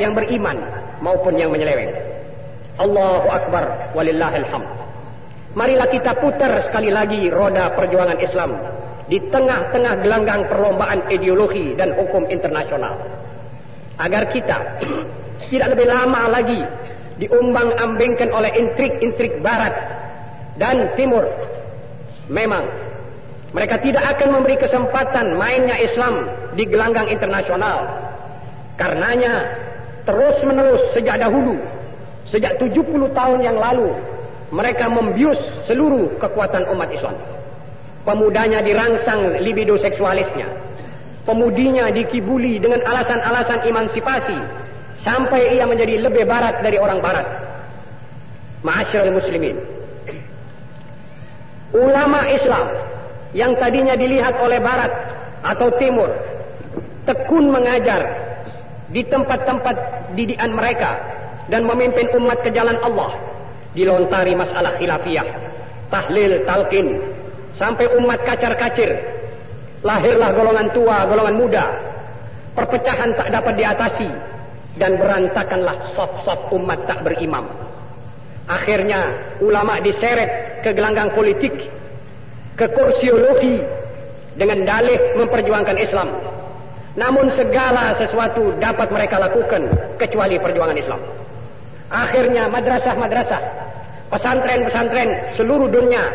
yang beriman maupun yang menyeleweng. Allahu Akbar walillahil hamd. Marilah kita putar sekali lagi roda perjuangan Islam di tengah-tengah gelanggang perlombaan ideologi dan hukum internasional. Agar kita tidak lebih lama lagi diumbang-ambingkan oleh intrik-intrik barat dan timur. Memang mereka tidak akan memberi kesempatan mainnya Islam di gelanggang internasional. Karenanya terus menerus sejak dahulu, sejak 70 tahun yang lalu, mereka membius seluruh kekuatan umat Islam. Pemudanya dirangsang libido seksualisnya. Pemudinya dikibuli dengan alasan-alasan emansipasi sampai ia menjadi lebih barat dari orang barat. Ma'asyiral muslimin. Ulama Islam yang tadinya dilihat oleh barat atau timur tekun mengajar di tempat-tempat didikan mereka dan memimpin umat ke jalan Allah dilontari masalah khilafiyah tahlil talqin sampai umat kacar-kacir lahirlah golongan tua golongan muda. Perpecahan tak dapat diatasi dan berantakanlah sop-sop umat tak berimam. Akhirnya ulama diseret ke gelanggang politik ke kursiologi dengan dalih memperjuangkan Islam. Namun segala sesuatu dapat mereka lakukan kecuali perjuangan Islam. Akhirnya madrasah-madrasah, pesantren-pesantren seluruh dunia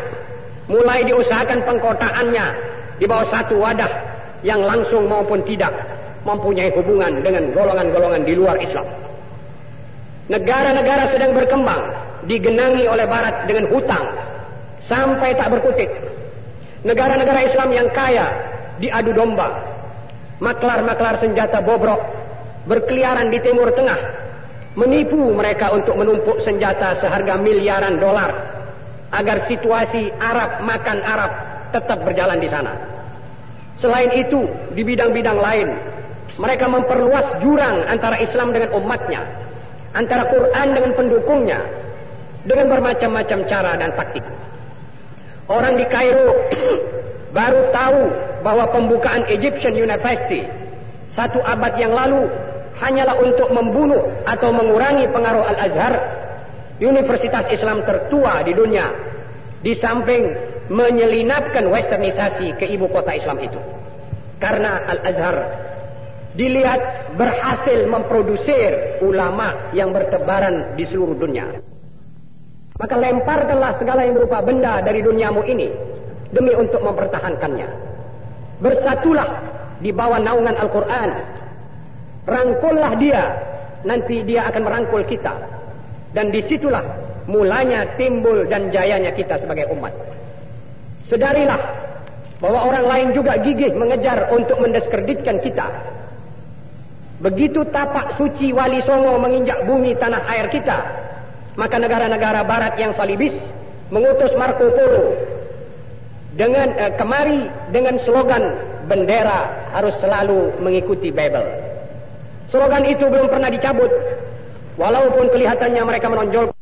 mulai diusahakan pengkotaannya di bawah satu wadah yang langsung maupun tidak mempunyai hubungan dengan golongan-golongan di luar Islam. Negara-negara sedang berkembang digenangi oleh barat dengan hutang sampai tak berkutik Negara-negara Islam yang kaya diadu domba. Maklar-maklar senjata bobrok berkeliaran di timur tengah. Menipu mereka untuk menumpuk senjata seharga miliaran dolar. Agar situasi Arab makan Arab tetap berjalan di sana. Selain itu, di bidang-bidang lain, mereka memperluas jurang antara Islam dengan umatnya. Antara Quran dengan pendukungnya. Dengan bermacam-macam cara dan taktik. Orang di Kairo baru tahu bahwa pembukaan Egyptian University satu abad yang lalu hanyalah untuk membunuh atau mengurangi pengaruh Al-Azhar, universitas Islam tertua di dunia, di samping menyelinapkan westernisasi ke ibu kota Islam itu. Karena Al-Azhar dilihat berhasil memprodusir ulama yang bertebaran di seluruh dunia. Maka lemparkanlah segala yang berupa benda dari duniamu ini demi untuk mempertahankannya. Bersatulah di bawah naungan Al-Quran. Rangkullah dia, nanti dia akan merangkul kita. Dan disitulah mulanya timbul dan jayanya kita sebagai umat. Sedarilah bahwa orang lain juga gigih mengejar untuk mendiskreditkan kita. Begitu tapak suci wali songo menginjak bumi tanah air kita, maka negara-negara barat yang salibis mengutus Marco Polo dengan eh, kemari dengan slogan bendera harus selalu mengikuti Bible. Slogan itu belum pernah dicabut walaupun kelihatannya mereka menonjol